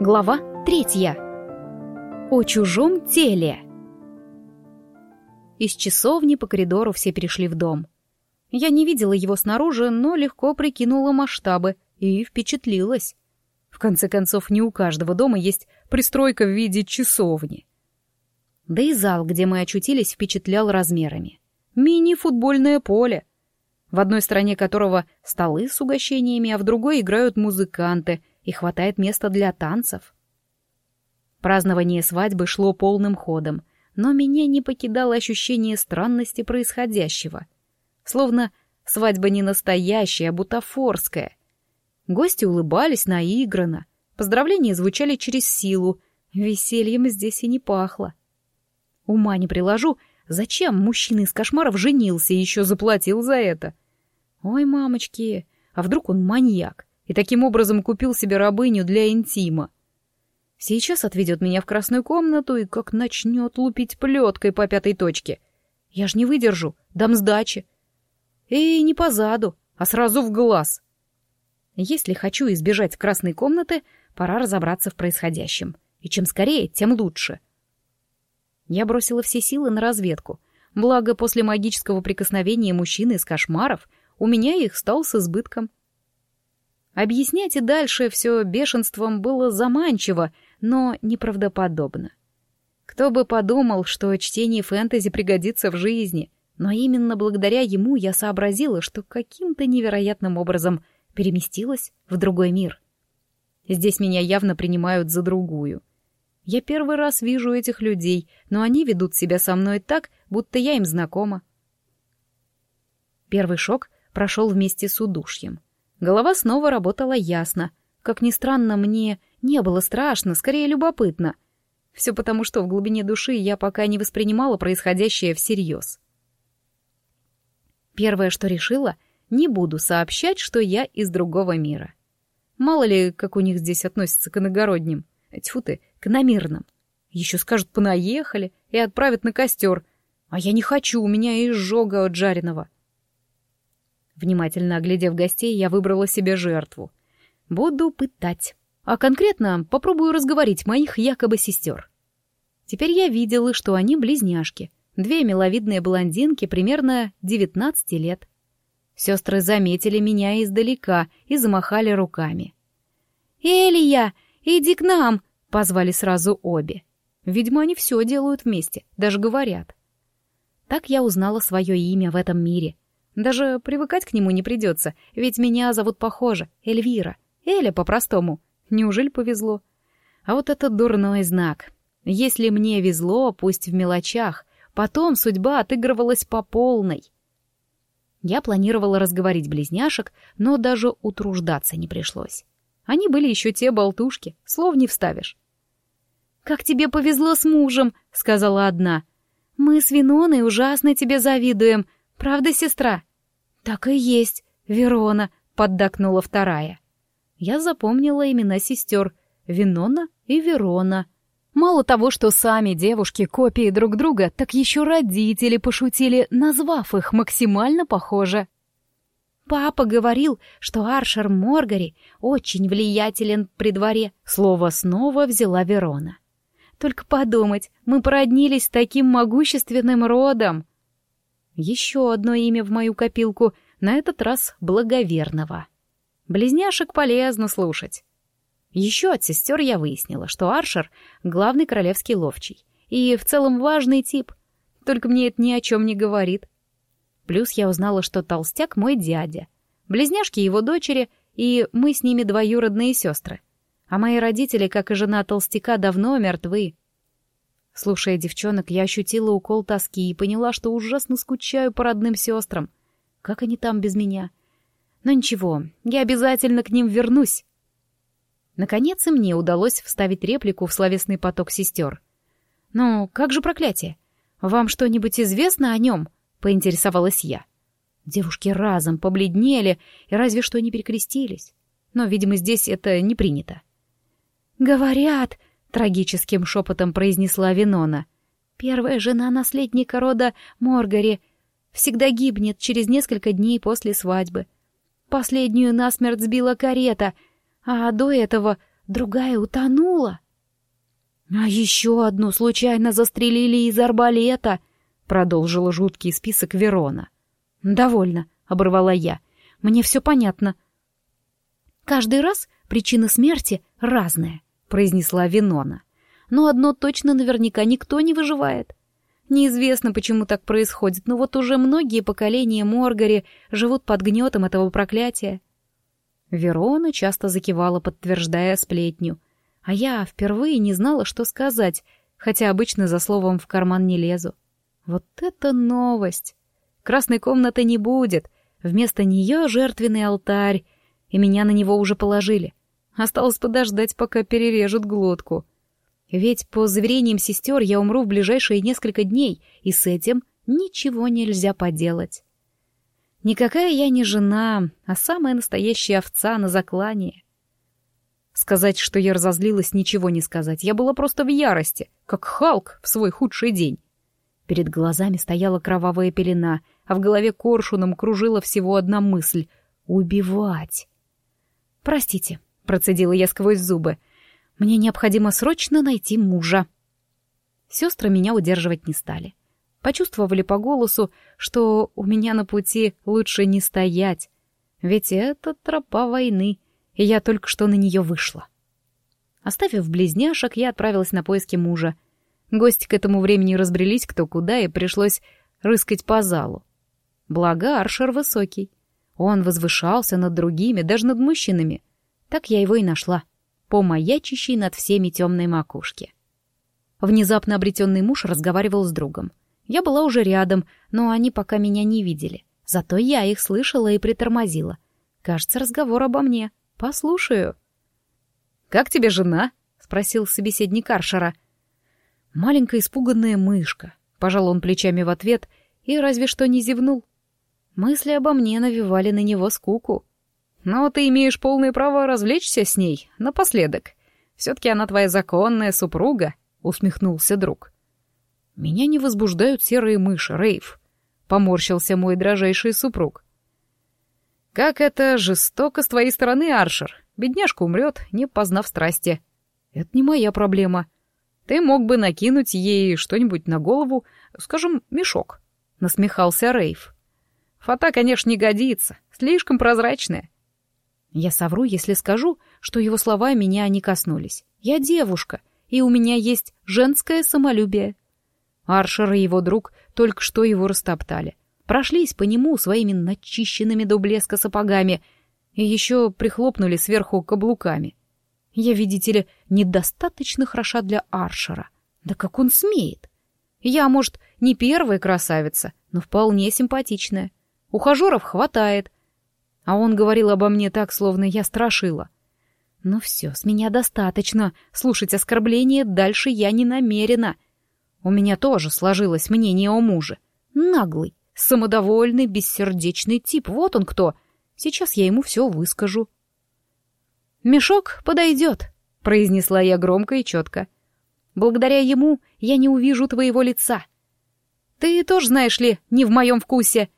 Глава третья. О чужом теле. Из часовни по коридору все перешли в дом. Я не видела его снаружи, но легко прикинула масштабы и впечатлилась. В конце концов, не у каждого дома есть пристройка в виде часовни. Да и зал, где мы очутились, впечатлял размерами. Мини-футбольное поле, в одной стороне которого столы с угощениями, а в другой играют музыканты — и хватает места для танцев. Празднование свадьбы шло полным ходом, но меня не покидало ощущение странности происходящего. Словно свадьба не настоящая, а бутафорская. Гости улыбались наигранно, поздравления звучали через силу, весельем здесь и не пахло. Ума не приложу, зачем мужчина из кошмаров женился и еще заплатил за это. Ой, мамочки, а вдруг он маньяк? И таким образом купил себе рабыню для интима. Сейчас отведет меня в красную комнату и как начнет лупить плеткой по пятой точке. Я ж не выдержу, дам сдачи. И не по заду, а сразу в глаз. Если хочу избежать красной комнаты, пора разобраться в происходящем. И чем скорее, тем лучше. Я бросила все силы на разведку. Благо, после магического прикосновения мужчины из кошмаров у меня их стал с избытком — Объяснять и дальше все бешенством было заманчиво, но неправдоподобно. Кто бы подумал, что чтение фэнтези пригодится в жизни, но именно благодаря ему я сообразила, что каким-то невероятным образом переместилась в другой мир. Здесь меня явно принимают за другую. Я первый раз вижу этих людей, но они ведут себя со мной так, будто я им знакома. Первый шок прошел вместе с удушьем — Голова снова работала ясно. Как ни странно, мне не было страшно, скорее любопытно. Все потому, что в глубине души я пока не воспринимала происходящее всерьез. Первое, что решила, не буду сообщать, что я из другого мира. Мало ли, как у них здесь относятся к иногородним. Тьфу ты, к намирным. Еще скажут «понаехали» и отправят на костер. А я не хочу, у меня изжога от жареного. Внимательно оглядев гостей, я выбрала себе жертву. Буду пытать. А конкретно попробую разговорить моих якобы сестер. Теперь я видела, что они близняшки. Две миловидные блондинки примерно 19 лет. Сестры заметили меня издалека и замахали руками. «Элия, иди к нам!» — позвали сразу обе. Видимо, они все делают вместе, даже говорят. Так я узнала свое имя в этом мире — даже привыкать к нему не придется, ведь меня зовут похоже, Эльвира. Эля по-простому. Неужели повезло? А вот это дурной знак. Если мне везло, пусть в мелочах, потом судьба отыгрывалась по полной. Я планировала разговорить близняшек, но даже утруждаться не пришлось. Они были еще те болтушки, слов не вставишь. «Как тебе повезло с мужем», — сказала одна. «Мы с Виноной ужасно тебе завидуем. Правда, сестра?» «Так и есть, Верона», — поддакнула вторая. Я запомнила имена сестер Винона и Верона. Мало того, что сами девушки копии друг друга, так еще родители пошутили, назвав их максимально похоже. Папа говорил, что Аршер Моргари очень влиятелен при дворе. Слово снова взяла Верона. Только подумать, мы породнились с таким могущественным родом. Еще одно имя в мою копилку, на этот раз благоверного. Близняшек полезно слушать. Еще от сестер я выяснила, что Аршер — главный королевский ловчий. И в целом важный тип. Только мне это ни о чем не говорит. Плюс я узнала, что толстяк — мой дядя. Близняшки — его дочери, и мы с ними двоюродные сестры. А мои родители, как и жена толстяка, давно мертвы. Слушая девчонок, я ощутила укол тоски и поняла, что ужасно скучаю по родным сестрам. Как они там без меня? Но ничего, я обязательно к ним вернусь. Наконец и мне удалось вставить реплику в словесный поток сестер. «Ну, как же проклятие? Вам что-нибудь известно о нем?» — поинтересовалась я. Девушки разом побледнели и разве что не перекрестились. Но, видимо, здесь это не принято. «Говорят, — трагическим шепотом произнесла Винона. «Первая жена наследника рода Моргари всегда гибнет через несколько дней после свадьбы. Последнюю насмерть сбила карета, а до этого другая утонула. А еще одну случайно застрелили из арбалета, продолжила жуткий список Верона. Довольно, оборвала я. Мне все понятно. Каждый раз причина смерти разная, произнесла Винона. Но одно точно наверняка никто не выживает. Неизвестно, почему так происходит, но вот уже многие поколения Моргари живут под гнетом этого проклятия. Верона часто закивала, подтверждая сплетню. А я впервые не знала, что сказать, хотя обычно за словом в карман не лезу. Вот это новость! Красной комнаты не будет, вместо нее жертвенный алтарь, и меня на него уже положили. Осталось подождать, пока перережут глотку. Ведь, по заверениям сестер, я умру в ближайшие несколько дней, и с этим ничего нельзя поделать. Никакая я не жена, а самая настоящая овца на заклание. Сказать, что я разозлилась, ничего не сказать. Я была просто в ярости, как Халк в свой худший день. Перед глазами стояла кровавая пелена, а в голове коршуном кружила всего одна мысль — убивать. «Простите», — процедила я сквозь зубы, — мне необходимо срочно найти мужа. Сестры меня удерживать не стали. Почувствовали по голосу, что у меня на пути лучше не стоять. Ведь это тропа войны, и я только что на нее вышла. Оставив близняшек, я отправилась на поиски мужа. Гости к этому времени разбрелись кто куда, и пришлось рыскать по залу. Благо, Аршер высокий. Он возвышался над другими, даже над мужчинами. Так я его и нашла помаячащей над всеми темной макушки. Внезапно обретенный муж разговаривал с другом. Я была уже рядом, но они пока меня не видели. Зато я их слышала и притормозила. Кажется, разговор обо мне. Послушаю. «Как тебе жена?» — спросил собеседник Аршера. «Маленькая испуганная мышка», — пожал он плечами в ответ и разве что не зевнул. Мысли обо мне навевали на него скуку. Но ты имеешь полное право развлечься с ней напоследок. Все-таки она твоя законная супруга», — усмехнулся друг. «Меня не возбуждают серые мыши, Рейв», — поморщился мой дрожайший супруг. «Как это жестоко с твоей стороны, Аршер. Бедняжка умрет, не познав страсти. Это не моя проблема. Ты мог бы накинуть ей что-нибудь на голову, скажем, мешок», — насмехался Рейв. «Фата, конечно, не годится, слишком прозрачная. Я совру, если скажу, что его слова меня не коснулись. Я девушка, и у меня есть женское самолюбие. Аршер и его друг только что его растоптали. Прошлись по нему своими начищенными до блеска сапогами и еще прихлопнули сверху каблуками. Я, видите ли, недостаточно хороша для Аршера. Да как он смеет? Я, может, не первая красавица, но вполне симпатичная. Ухажеров хватает — а он говорил обо мне так, словно я страшила. Ну все, с меня достаточно. Слушать оскорбления дальше я не намерена. У меня тоже сложилось мнение о муже. Наглый, самодовольный, бессердечный тип. Вот он кто. Сейчас я ему все выскажу. «Мешок подойдет», — произнесла я громко и четко. «Благодаря ему я не увижу твоего лица. Ты тоже, знаешь ли, не в моем вкусе.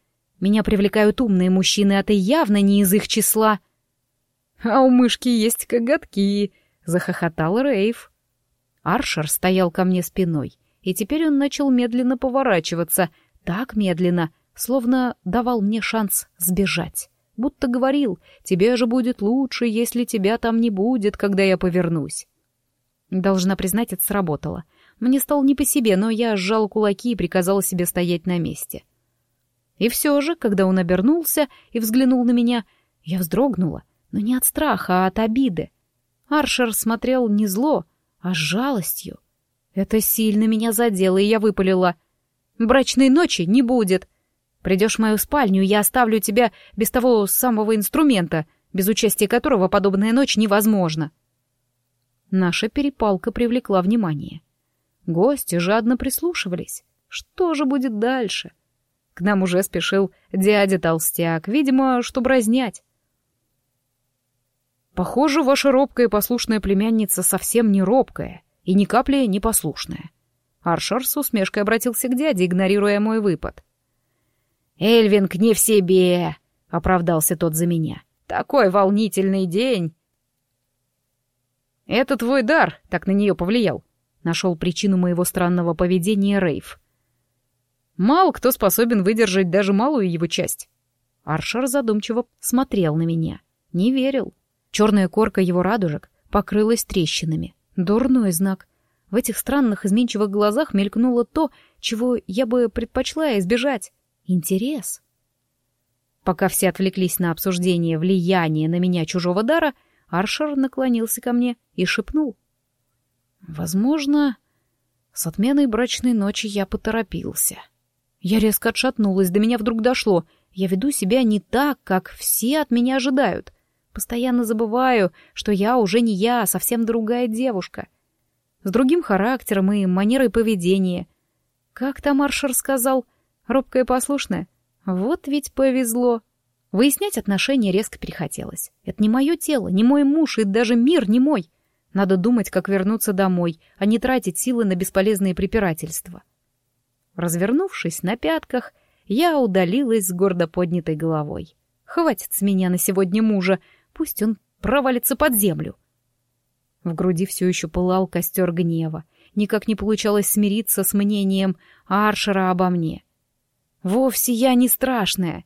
Меня привлекают умные мужчины, а ты явно не из их числа. А у мышки есть коготки, захохотал Рейв. Аршер стоял ко мне спиной, и теперь он начал медленно поворачиваться, так медленно, словно давал мне шанс сбежать. Будто говорил, тебе же будет лучше, если тебя там не будет, когда я повернусь. Должна признать, это сработало. Мне стало не по себе, но я сжал кулаки и приказала себе стоять на месте. — и все же, когда он обернулся и взглянул на меня, я вздрогнула, но не от страха, а от обиды. Аршер смотрел не зло, а с жалостью. Это сильно меня задело, и я выпалила. «Брачной ночи не будет. Придешь в мою спальню, я оставлю тебя без того самого инструмента, без участия которого подобная ночь невозможна». Наша перепалка привлекла внимание. Гости жадно прислушивались. Что же будет дальше? — к нам уже спешил дядя Толстяк, видимо, чтобы разнять. «Похоже, ваша робкая и послушная племянница совсем не робкая и ни капли не послушная». Аршер с усмешкой обратился к дяде, игнорируя мой выпад. «Эльвинг не в себе!» — оправдался тот за меня. «Такой волнительный день!» «Это твой дар так на нее повлиял», — нашел причину моего странного поведения Рейв. «Мало кто способен выдержать даже малую его часть». Аршер задумчиво смотрел на меня. Не верил. Черная корка его радужек покрылась трещинами. Дурной знак. В этих странных изменчивых глазах мелькнуло то, чего я бы предпочла избежать. Интерес. Пока все отвлеклись на обсуждение влияния на меня чужого дара, Аршер наклонился ко мне и шепнул. «Возможно, с отменой брачной ночи я поторопился». Я резко отшатнулась, до меня вдруг дошло. Я веду себя не так, как все от меня ожидают. Постоянно забываю, что я уже не я, а совсем другая девушка. С другим характером и манерой поведения. Как там Аршер сказал? Робкая и послушная? Вот ведь повезло. Выяснять отношения резко перехотелось. Это не мое тело, не мой муж и даже мир не мой. Надо думать, как вернуться домой, а не тратить силы на бесполезные препирательства. Развернувшись на пятках, я удалилась с гордо поднятой головой. Хватит с меня на сегодня мужа, пусть он провалится под землю. В груди все еще пылал костер гнева. Никак не получалось смириться с мнением Аршера обо мне. Вовсе я не страшная.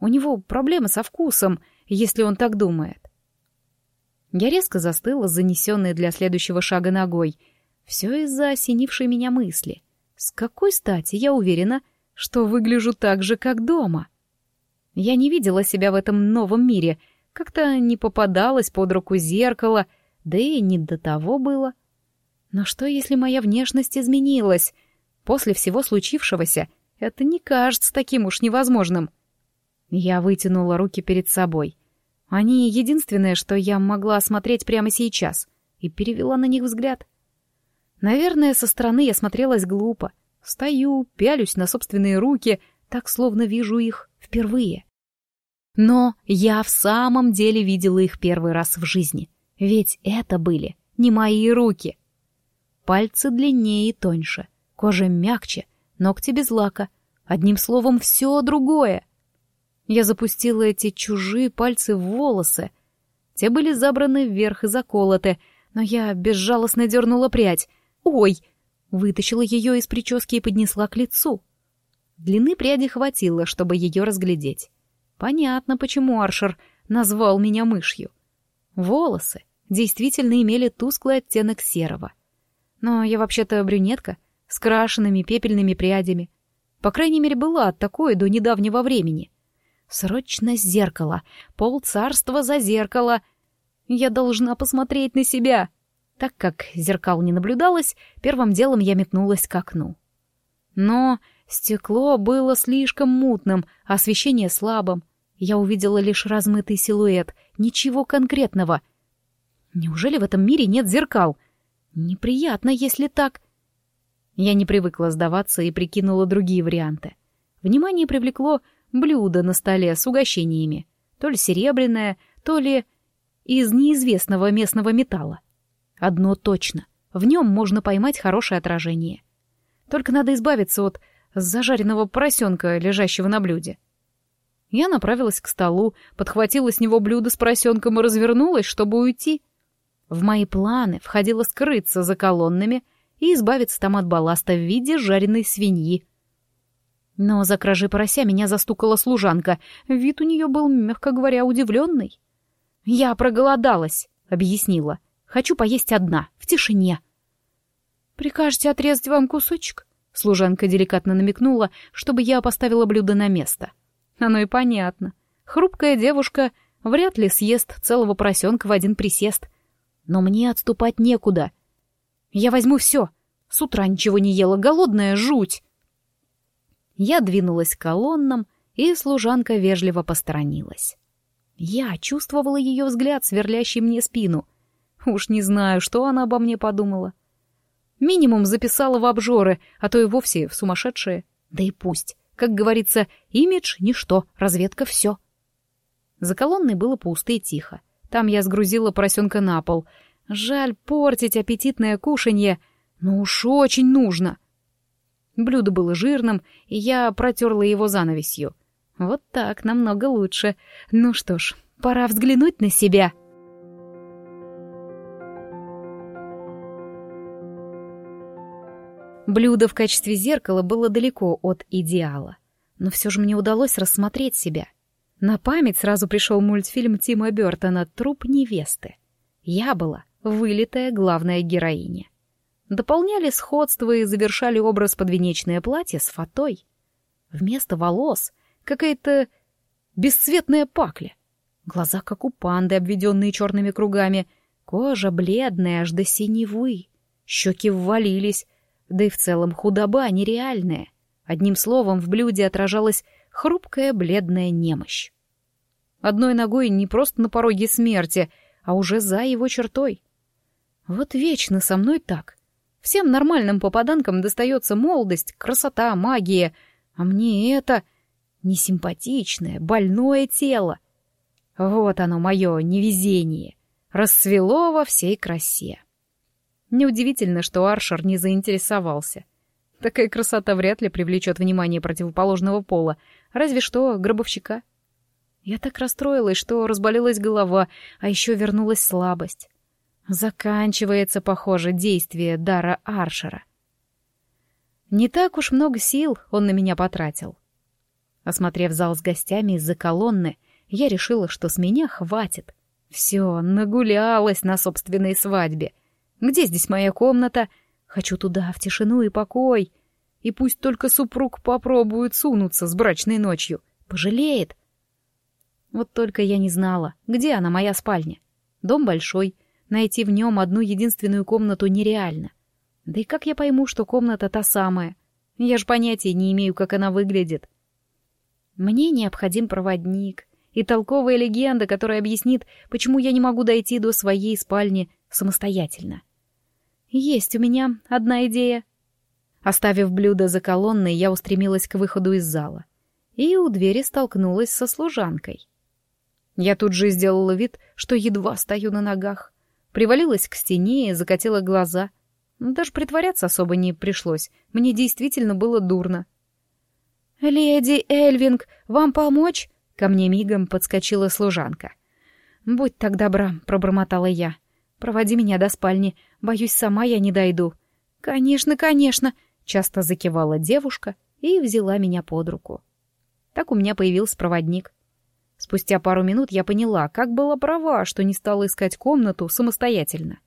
У него проблемы со вкусом, если он так думает. Я резко застыла, занесенной для следующего шага ногой. Все из-за осенившей меня мысли. С какой стати я уверена, что выгляжу так же, как дома? Я не видела себя в этом новом мире, как-то не попадалась под руку зеркало, да и не до того было. Но что, если моя внешность изменилась? После всего случившегося это не кажется таким уж невозможным. Я вытянула руки перед собой. Они единственное, что я могла осмотреть прямо сейчас, и перевела на них взгляд. Наверное, со стороны я смотрелась глупо. Стою, пялюсь на собственные руки, так словно вижу их впервые. Но я в самом деле видела их первый раз в жизни. Ведь это были не мои руки. Пальцы длиннее и тоньше, кожа мягче, ногти без лака. Одним словом, все другое. Я запустила эти чужие пальцы в волосы. Те были забраны вверх и заколоты, но я безжалостно дернула прядь. «Ой!» Вытащила ее из прически и поднесла к лицу. Длины пряди хватило, чтобы ее разглядеть. Понятно, почему Аршер назвал меня мышью. Волосы действительно имели тусклый оттенок серого. Но я вообще-то брюнетка, с крашенными пепельными прядями. По крайней мере, была такой до недавнего времени. Срочно зеркало, пол царства за зеркало. Я должна посмотреть на себя. Так как зеркал не наблюдалось, первым делом я метнулась к окну. Но стекло было слишком мутным, а освещение слабым. Я увидела лишь размытый силуэт, ничего конкретного. Неужели в этом мире нет зеркал? Неприятно, если так. Я не привыкла сдаваться и прикинула другие варианты. Внимание привлекло блюдо на столе с угощениями. То ли серебряное, то ли из неизвестного местного металла. Одно точно. В нем можно поймать хорошее отражение. Только надо избавиться от зажаренного поросенка, лежащего на блюде. Я направилась к столу, подхватила с него блюдо с поросенком и развернулась, чтобы уйти. В мои планы входило скрыться за колоннами — и избавиться там от балласта в виде жареной свиньи. Но за кражей порося меня застукала служанка. Вид у нее был, мягко говоря, удивленный. «Я проголодалась», — объяснила. «Хочу поесть одна, в тишине». «Прикажете отрезать вам кусочек?» Служанка деликатно намекнула, чтобы я поставила блюдо на место. Оно и понятно. Хрупкая девушка вряд ли съест целого поросенка в один присест. Но мне отступать некуда. Я возьму все. С утра ничего не ела, голодная жуть. Я двинулась к колоннам, и служанка вежливо посторонилась. Я чувствовала ее взгляд, сверлящий мне спину. Уж не знаю, что она обо мне подумала. Минимум записала в обжоры, а то и вовсе в сумасшедшие. Да и пусть. Как говорится, имидж — ничто, разведка — все. За колонной было пусто и тихо. Там я сгрузила поросенка на пол, Жаль портить аппетитное кушанье, но уж очень нужно. Блюдо было жирным, и я протерла его занавесью. Вот так, намного лучше. Ну что ж, пора взглянуть на себя. Блюдо в качестве зеркала было далеко от идеала. Но все же мне удалось рассмотреть себя. На память сразу пришел мультфильм Тима Бертона «Труп невесты». Я была вылитая главная героиня. Дополняли сходство и завершали образ подвенечное платье с фатой. Вместо волос какая-то бесцветная пакля. Глаза, как у панды, обведенные черными кругами. Кожа бледная аж до синевы. Щеки ввалились, да и в целом худоба нереальная. Одним словом, в блюде отражалась хрупкая бледная немощь. Одной ногой не просто на пороге смерти, а уже за его чертой. Вот вечно со мной так. Всем нормальным попаданкам достается молодость, красота, магия, а мне это несимпатичное, больное тело. Вот оно, мое невезение. Расцвело во всей красе. Неудивительно, что Аршер не заинтересовался. Такая красота вряд ли привлечет внимание противоположного пола, разве что гробовщика. Я так расстроилась, что разболелась голова, а еще вернулась слабость. Заканчивается, похоже, действие дара Аршера. Не так уж много сил он на меня потратил. Осмотрев зал с гостями из-за колонны, я решила, что с меня хватит. Все, нагулялась на собственной свадьбе — где здесь моя комната? Хочу туда, в тишину и покой. И пусть только супруг попробует сунуться с брачной ночью. Пожалеет. Вот только я не знала, где она, моя спальня. Дом большой, найти в нем одну единственную комнату нереально. Да и как я пойму, что комната та самая? Я же понятия не имею, как она выглядит. Мне необходим проводник и толковая легенда, которая объяснит, почему я не могу дойти до своей спальни самостоятельно. Есть у меня одна идея. Оставив блюдо за колонной, я устремилась к выходу из зала. И у двери столкнулась со служанкой. Я тут же сделала вид, что едва стою на ногах. Привалилась к стене и закатила глаза. Даже притворяться особо не пришлось. Мне действительно было дурно. «Леди Эльвинг, вам помочь?» Ко мне мигом подскочила служанка. «Будь так добра», — пробормотала я. Проводи меня до спальни. Боюсь, сама я не дойду. Конечно, конечно, часто закивала девушка и взяла меня под руку. Так у меня появился проводник. Спустя пару минут я поняла, как была права, что не стала искать комнату самостоятельно.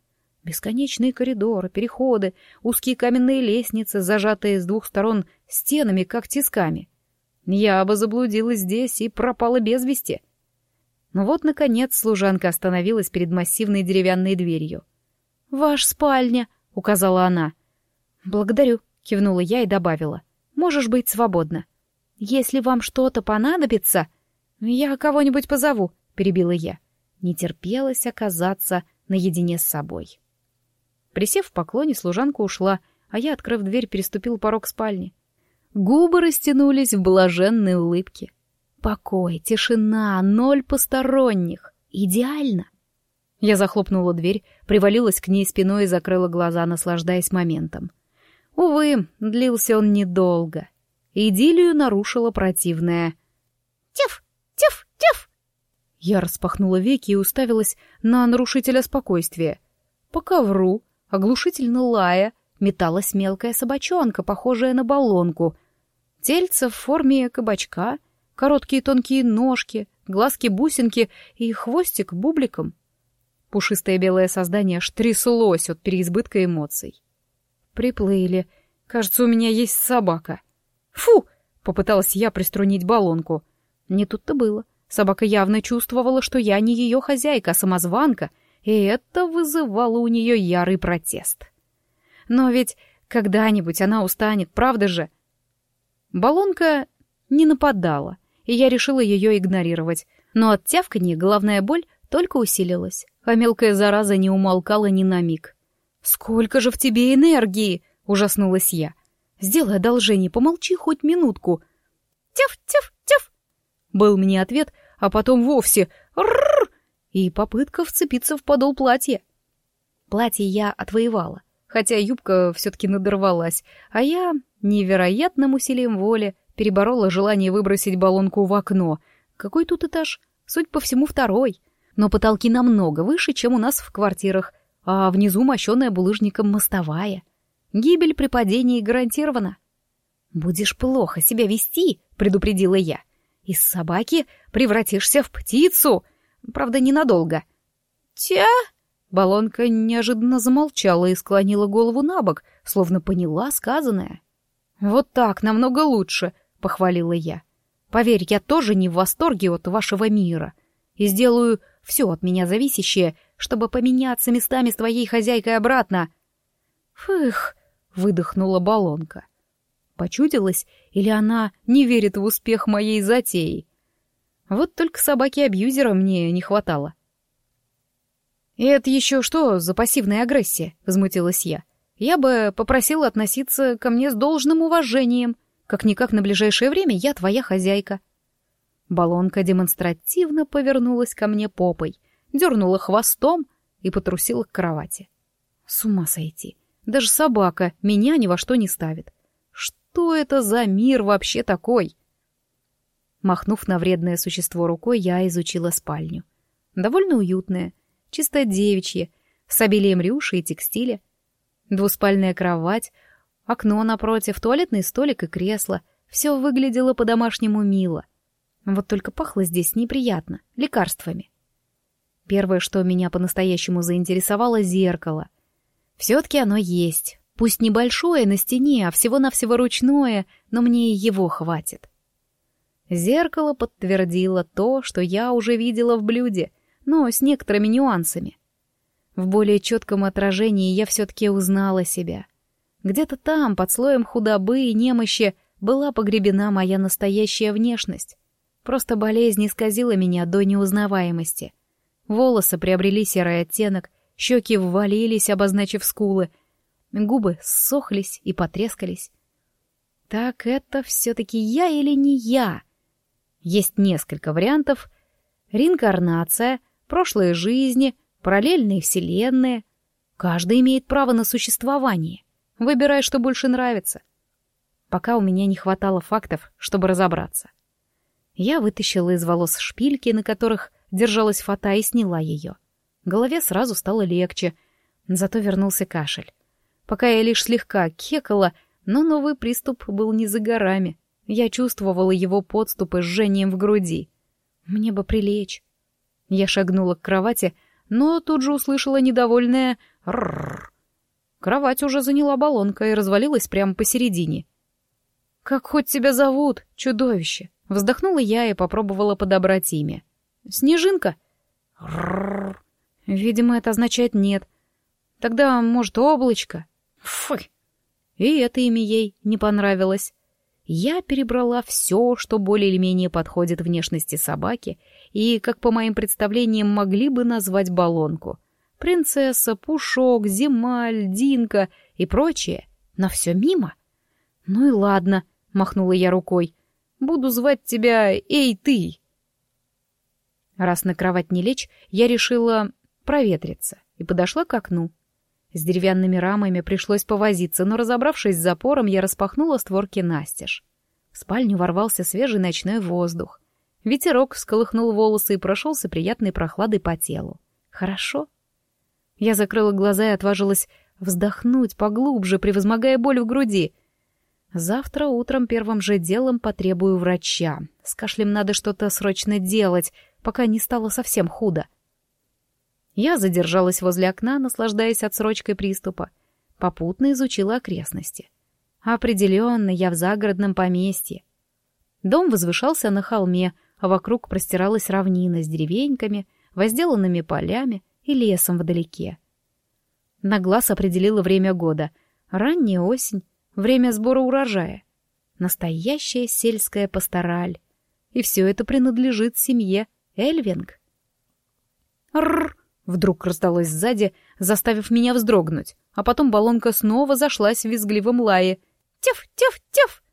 Бесконечные коридоры, переходы, узкие каменные лестницы, зажатые с двух сторон стенами, как тисками. Я бы заблудилась здесь и пропала без вести. Но вот, наконец, служанка остановилась перед массивной деревянной дверью. «Ваш спальня», — указала она. «Благодарю», — кивнула я и добавила. «Можешь быть свободна. Если вам что-то понадобится...» «Я кого-нибудь позову», — перебила я. Не терпелось оказаться наедине с собой. Присев в поклоне, служанка ушла, а я, открыв дверь, переступил порог спальни. Губы растянулись в блаженной улыбке. Покой, тишина, ноль посторонних. Идеально. Я захлопнула дверь, привалилась к ней спиной и закрыла глаза, наслаждаясь моментом. Увы, длился он недолго. Идиллию нарушила противная. «Тиф! Тиф! Тиф!» Я распахнула веки и уставилась на нарушителя спокойствия. По ковру, оглушительно лая, металась мелкая собачонка, похожая на баллонку. Тельце в форме кабачка — короткие тонкие ножки, глазки-бусинки и хвостик бубликом. Пушистое белое создание аж тряслось от переизбытка эмоций. Приплыли. Кажется, у меня есть собака. Фу! Попыталась я приструнить баллонку. Не тут-то было. Собака явно чувствовала, что я не ее хозяйка, а самозванка, и это вызывало у нее ярый протест. Но ведь когда-нибудь она устанет, правда же? Баллонка не нападала, и я решила ее игнорировать. Но от тявканья головная боль только усилилась, а мелкая зараза не умолкала ни на миг. «Сколько же в тебе энергии!» — ужаснулась я. «Сделай одолжение, помолчи хоть минутку». «Тяф, тяф, тяф!» Был мне ответ, а потом вовсе «рррр!» и попытка вцепиться в подол платья. Платье я отвоевала, хотя юбка все-таки надорвалась, а я невероятным усилием воли переборола желание выбросить баллонку в окно. Какой тут этаж? Суть по всему, второй. Но потолки намного выше, чем у нас в квартирах, а внизу мощенная булыжником мостовая. Гибель при падении гарантирована. «Будешь плохо себя вести», — предупредила я. «Из собаки превратишься в птицу. Правда, ненадолго». «Тя?» Балонка неожиданно замолчала и склонила голову на бок, словно поняла сказанное. «Вот так намного лучше», — похвалила я. «Поверь, я тоже не в восторге от вашего мира и сделаю все от меня зависящее, чтобы поменяться местами с твоей хозяйкой обратно». «Фых!» — выдохнула Балонка. Почудилась, или она не верит в успех моей затеи? Вот только собаки-абьюзера мне не хватало. «И это еще что за пассивная агрессия?» — возмутилась я. «Я бы попросила относиться ко мне с должным уважением. Как-никак на ближайшее время я твоя хозяйка». Балонка демонстративно повернулась ко мне попой, дернула хвостом и потрусила к кровати. С ума сойти. Даже собака меня ни во что не ставит. Что это за мир вообще такой? Махнув на вредное существо рукой, я изучила спальню. Довольно уютная, чисто девичье, с обилием рюши и текстиля. Двуспальная кровать, окно напротив, туалетный столик и кресло. Все выглядело по-домашнему мило. Вот только пахло здесь неприятно, лекарствами. Первое, что меня по-настоящему заинтересовало — зеркало. Все-таки оно есть. Пусть небольшое на стене, а всего-навсего ручное, но мне и его хватит. Зеркало подтвердило то, что я уже видела в блюде — но с некоторыми нюансами. В более четком отражении я все-таки узнала себя. Где-то там, под слоем худобы и немощи, была погребена моя настоящая внешность. Просто болезнь исказила меня до неузнаваемости. Волосы приобрели серый оттенок, щеки ввалились, обозначив скулы, губы ссохлись и потрескались. Так это все-таки я или не я? Есть несколько вариантов. Реинкарнация — прошлые жизни, параллельные вселенные. Каждый имеет право на существование. Выбирай, что больше нравится. Пока у меня не хватало фактов, чтобы разобраться. Я вытащила из волос шпильки, на которых держалась фата, и сняла ее. Голове сразу стало легче, зато вернулся кашель. Пока я лишь слегка кекала, но новый приступ был не за горами. Я чувствовала его подступы с жжением в груди. Мне бы прилечь. Я шагнула к кровати, но тут же услышала недовольное «рррр». Кровать уже заняла баллонка и развалилась прямо посередине. «Как хоть тебя зовут, чудовище?» Вздохнула я и попробовала подобрать имя. «Снежинка?» «Рррр». Видимо, это означает «нет». Тогда, может, облачко? Фы! И это имя ей не понравилось. Я перебрала все, что более или менее подходит внешности собаки, и, как по моим представлениям, могли бы назвать баллонку. Принцесса, Пушок, Зима, Льдинка и прочее. Но все мимо. Ну и ладно, махнула я рукой. Буду звать тебя «Эй, ты!» Раз на кровать не лечь, я решила проветриться и подошла к окну. С деревянными рамами пришлось повозиться, но, разобравшись с запором, я распахнула створки настежь. В спальню ворвался свежий ночной воздух. Ветерок всколыхнул волосы и прошелся приятной прохладой по телу. Хорошо. Я закрыла глаза и отважилась вздохнуть поглубже, превозмогая боль в груди. Завтра утром первым же делом потребую врача. С кашлем надо что-то срочно делать, пока не стало совсем худо. — я задержалась возле окна, наслаждаясь отсрочкой приступа. Попутно изучила окрестности. Определенно, я в загородном поместье. Дом возвышался на холме, а вокруг простиралась равнина с деревеньками, возделанными полями и лесом вдалеке. На глаз определила время года. Ранняя осень, время сбора урожая. Настоящая сельская пастораль. И все это принадлежит семье Эльвинг. Рррр! Вдруг раздалось сзади, заставив меня вздрогнуть, а потом баллонка снова зашлась в визгливом лае. «Теф, теф, теф!»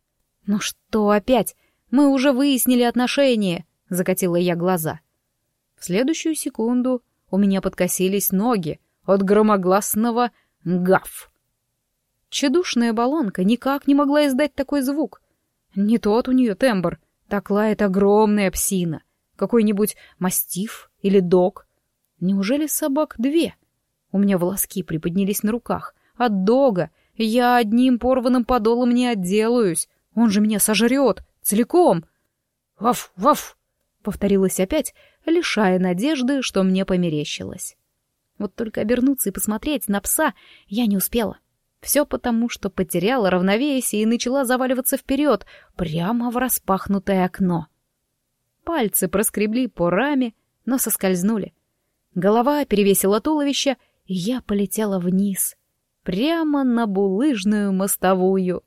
«Ну что опять? Мы уже выяснили отношения!» — закатила я глаза. В следующую секунду у меня подкосились ноги от громогласного «гав». Чедушная баллонка никак не могла издать такой звук. Не тот у нее тембр, так лает огромная псина, какой-нибудь мастиф или дог. Неужели собак две? У меня волоски приподнялись на руках. От дога Я одним порванным подолом не отделаюсь. Он же меня сожрет. Целиком. «Ваф, ваф!» — повторилось опять, лишая надежды, что мне померещилось. Вот только обернуться и посмотреть на пса я не успела. Все потому, что потеряла равновесие и начала заваливаться вперед, прямо в распахнутое окно. Пальцы проскребли по раме, но соскользнули. Голова перевесила туловище, и я полетела вниз, прямо на булыжную мостовую.